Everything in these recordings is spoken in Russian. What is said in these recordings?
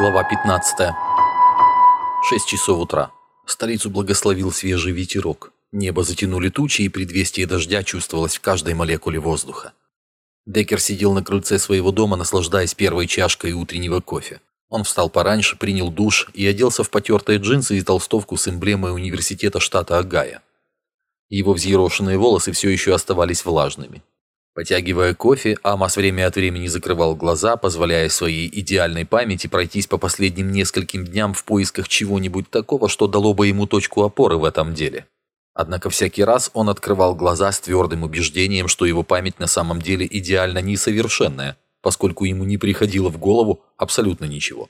Глава 15. 6 часов утра. Столицу благословил свежий ветерок. Небо затянули тучи, и предвестие дождя чувствовалось в каждой молекуле воздуха. Деккер сидел на крыльце своего дома, наслаждаясь первой чашкой утреннего кофе. Он встал пораньше, принял душ и оделся в потертые джинсы и толстовку с эмблемой университета штата Огайо. Его взъерошенные волосы все еще оставались влажными. Потягивая кофе, Амос время от времени закрывал глаза, позволяя своей идеальной памяти пройтись по последним нескольким дням в поисках чего-нибудь такого, что дало бы ему точку опоры в этом деле. Однако всякий раз он открывал глаза с твердым убеждением, что его память на самом деле идеально несовершенная, поскольку ему не приходило в голову абсолютно ничего.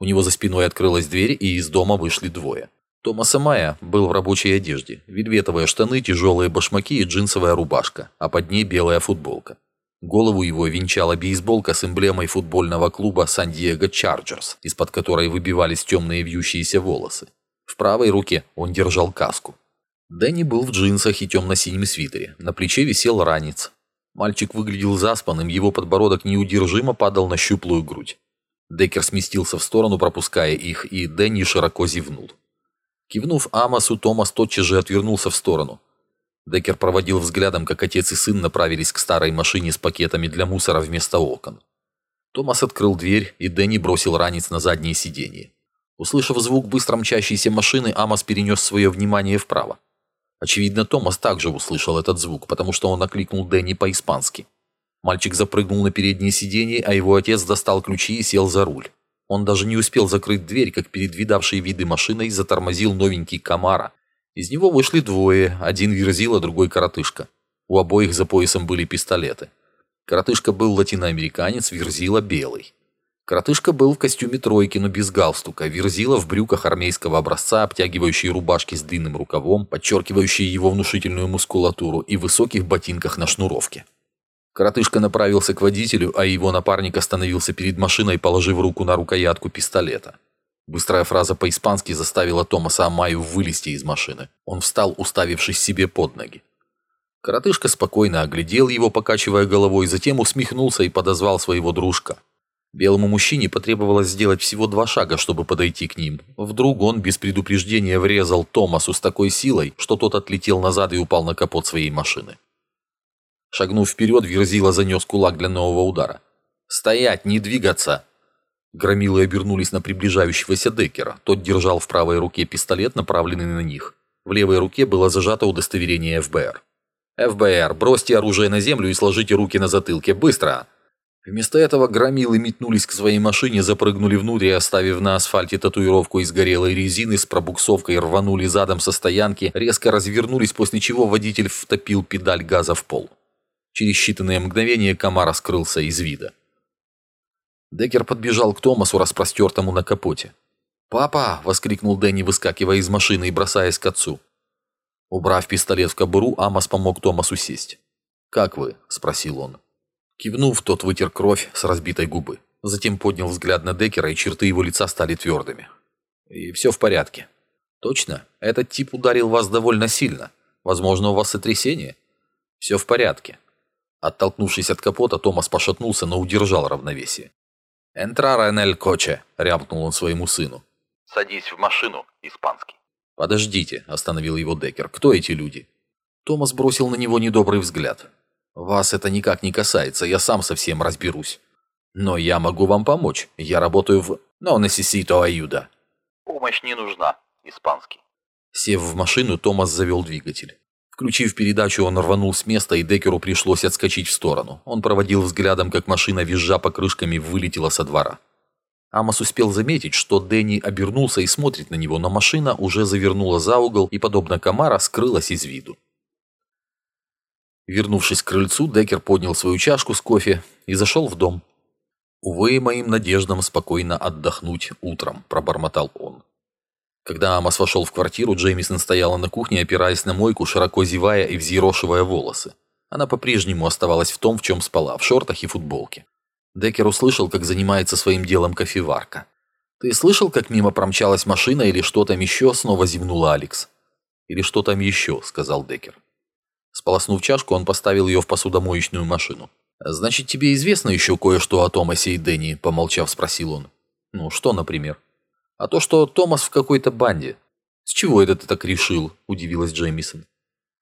У него за спиной открылась дверь, и из дома вышли двое. Томаса Майя был в рабочей одежде. Вельветовые штаны, тяжелые башмаки и джинсовая рубашка, а под ней белая футболка. Голову его венчала бейсболка с эмблемой футбольного клуба Сан-Диего Чарджерс, из-под которой выбивались темные вьющиеся волосы. В правой руке он держал каску. Дэнни был в джинсах и темно-синем свитере. На плече висел ранец. Мальчик выглядел заспанным, его подбородок неудержимо падал на щуплую грудь. Деккер сместился в сторону, пропуская их, и Дэнни широко зевнул. Кивнув Амосу, Томас тотчас же отвернулся в сторону. Деккер проводил взглядом, как отец и сын направились к старой машине с пакетами для мусора вместо окон. Томас открыл дверь, и Дэнни бросил ранец на заднее сиденье. Услышав звук быстро мчащейся машины, Амос перенес свое внимание вправо. Очевидно, Томас также услышал этот звук, потому что он окликнул Дэнни по-испански. Мальчик запрыгнул на переднее сиденье, а его отец достал ключи и сел за руль. Он даже не успел закрыть дверь, как перед видавшей виды машиной затормозил новенький Камара. Из него вышли двое, один верзила, другой коротышка. У обоих за поясом были пистолеты. Коротышка был латиноамериканец, верзила белый. Коротышка был в костюме тройки, но без галстука, верзила в брюках армейского образца, обтягивающие рубашки с длинным рукавом, подчеркивающие его внушительную мускулатуру, и высоких ботинках на шнуровке. Коротышка направился к водителю, а его напарник остановился перед машиной, положив руку на рукоятку пистолета. Быстрая фраза по-испански заставила Томаса Амаю вылезти из машины. Он встал, уставившись себе под ноги. Коротышка спокойно оглядел его, покачивая головой, затем усмехнулся и подозвал своего дружка. Белому мужчине потребовалось сделать всего два шага, чтобы подойти к ним. Вдруг он без предупреждения врезал Томасу с такой силой, что тот отлетел назад и упал на капот своей машины. Шагнув вперед, Верзила занес кулак для нового удара. «Стоять! Не двигаться!» Громилы обернулись на приближающегося Деккера. Тот держал в правой руке пистолет, направленный на них. В левой руке было зажато удостоверение ФБР. «ФБР, бросьте оружие на землю и сложите руки на затылке. Быстро!» Вместо этого громилы метнулись к своей машине, запрыгнули внутрь оставив на асфальте татуировку из горелой резины, с пробуксовкой рванули задом со стоянки, резко развернулись, после чего водитель втопил педаль газа в пол. Через считанные мгновения комар скрылся из вида. Деккер подбежал к Томасу, распростертому на капоте. «Папа!» – воскликнул Дэнни, выскакивая из машины и бросаясь к отцу. Убрав пистолет в кобуру, Амос помог Томасу сесть. «Как вы?» – спросил он. Кивнув, тот вытер кровь с разбитой губы. Затем поднял взгляд на Деккера, и черты его лица стали твердыми. «И все в порядке». «Точно? Этот тип ударил вас довольно сильно. Возможно, у вас сотрясение?» «Все в порядке. Оттолкнувшись от капота, Томас пошатнулся, но удержал равновесие. «Энтрара Энель Коче!» — рявкнул он своему сыну. «Садись в машину, испанский». «Подождите», — остановил его Деккер. «Кто эти люди?» Томас бросил на него недобрый взгляд. «Вас это никак не касается, я сам совсем разберусь. Но я могу вам помочь. Я работаю в... Но necesito ayuda». «Помощь не нужна, испанский». Сев в машину, Томас завел двигатель. Включив передачу, он рванул с места, и Декеру пришлось отскочить в сторону. Он проводил взглядом, как машина, визжа покрышками, вылетела со двора. Амос успел заметить, что Дэнни обернулся и смотрит на него, но машина уже завернула за угол и, подобно комара, скрылась из виду. Вернувшись к крыльцу, Деккер поднял свою чашку с кофе и зашел в дом. «Увы, моим надеждам спокойно отдохнуть утром», – пробормотал он. Когда Амос вошел в квартиру, Джеймисон стояла на кухне, опираясь на мойку, широко зевая и взъерошивая волосы. Она по-прежнему оставалась в том, в чем спала, в шортах и футболке. Деккер услышал, как занимается своим делом кофеварка. «Ты слышал, как мимо промчалась машина или что там еще?» – снова зевнула Алекс. «Или что там еще?» – сказал Деккер. Сполоснув чашку, он поставил ее в посудомоечную машину. «Значит, тебе известно еще кое-что о Томасе и Дэнни?» – помолчав, спросил он. Ну, что, например? А то, что Томас в какой-то банде. С чего это ты так решил? Удивилась Джеймисон.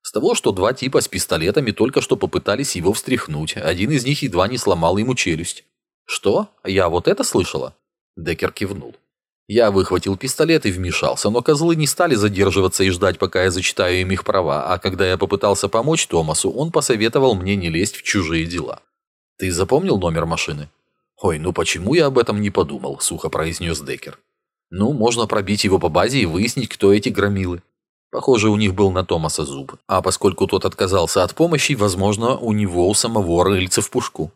С того, что два типа с пистолетами только что попытались его встряхнуть. Один из них едва не сломал ему челюсть. Что? Я вот это слышала? Деккер кивнул. Я выхватил пистолет и вмешался, но козлы не стали задерживаться и ждать, пока я зачитаю им их права, а когда я попытался помочь Томасу, он посоветовал мне не лезть в чужие дела. Ты запомнил номер машины? Ой, ну почему я об этом не подумал, сухо произнес Деккер. Ну, можно пробить его по базе и выяснить, кто эти громилы. Похоже, у них был на Томаса зуб. А поскольку тот отказался от помощи, возможно, у него у самого рыльца в пушку.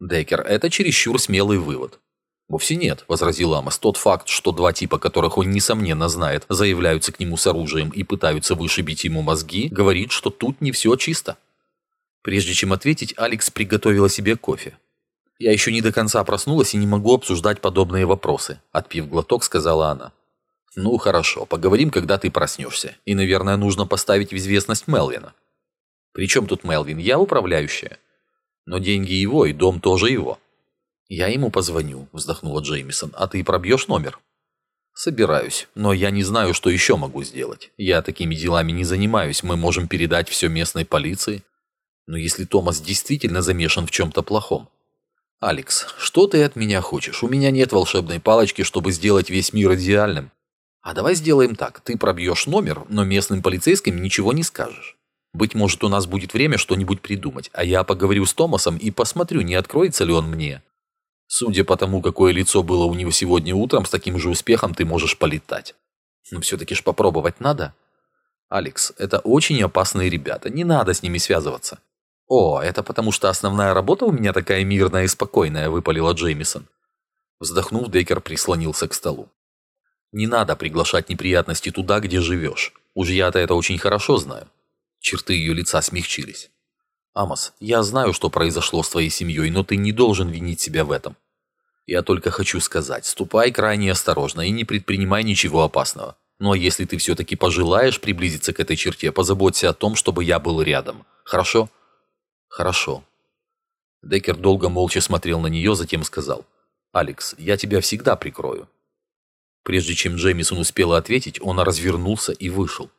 Деккер, это чересчур смелый вывод. «Вовсе нет», – возразил Амос. «Тот факт, что два типа, которых он несомненно знает, заявляются к нему с оружием и пытаются вышибить ему мозги, говорит, что тут не все чисто». Прежде чем ответить, Алекс приготовила себе кофе. «Я еще не до конца проснулась и не могу обсуждать подобные вопросы», – отпив глоток, сказала она. «Ну, хорошо, поговорим, когда ты проснешься. И, наверное, нужно поставить в известность Мелвина». «При чем тут Мелвин? Я управляющая». «Но деньги его, и дом тоже его». «Я ему позвоню», – вздохнула Джеймисон. «А ты пробьешь номер?» «Собираюсь, но я не знаю, что еще могу сделать. Я такими делами не занимаюсь, мы можем передать все местной полиции. Но если Томас действительно замешан в чем-то плохом...» «Алекс, что ты от меня хочешь? У меня нет волшебной палочки, чтобы сделать весь мир идеальным. А давай сделаем так. Ты пробьешь номер, но местным полицейским ничего не скажешь. Быть может, у нас будет время что-нибудь придумать, а я поговорю с Томасом и посмотрю, не откроется ли он мне. Судя по тому, какое лицо было у него сегодня утром, с таким же успехом ты можешь полетать. Но все-таки ж попробовать надо. Алекс, это очень опасные ребята, не надо с ними связываться. О, это потому что основная работа у меня такая мирная и спокойная, выпалила Джеймисон. Вздохнув, Дейкер прислонился к столу. Не надо приглашать неприятности туда, где живешь. Уж я-то это очень хорошо знаю. Черты ее лица смягчились. Амос, я знаю, что произошло с твоей семьей, но ты не должен винить себя в этом. Я только хочу сказать, ступай крайне осторожно и не предпринимай ничего опасного. Но если ты все-таки пожелаешь приблизиться к этой черте, позаботься о том, чтобы я был рядом. Хорошо? Хорошо. Деккер долго молча смотрел на нее, затем сказал. «Алекс, я тебя всегда прикрою». Прежде чем Джеймисон успела ответить, он развернулся и вышел.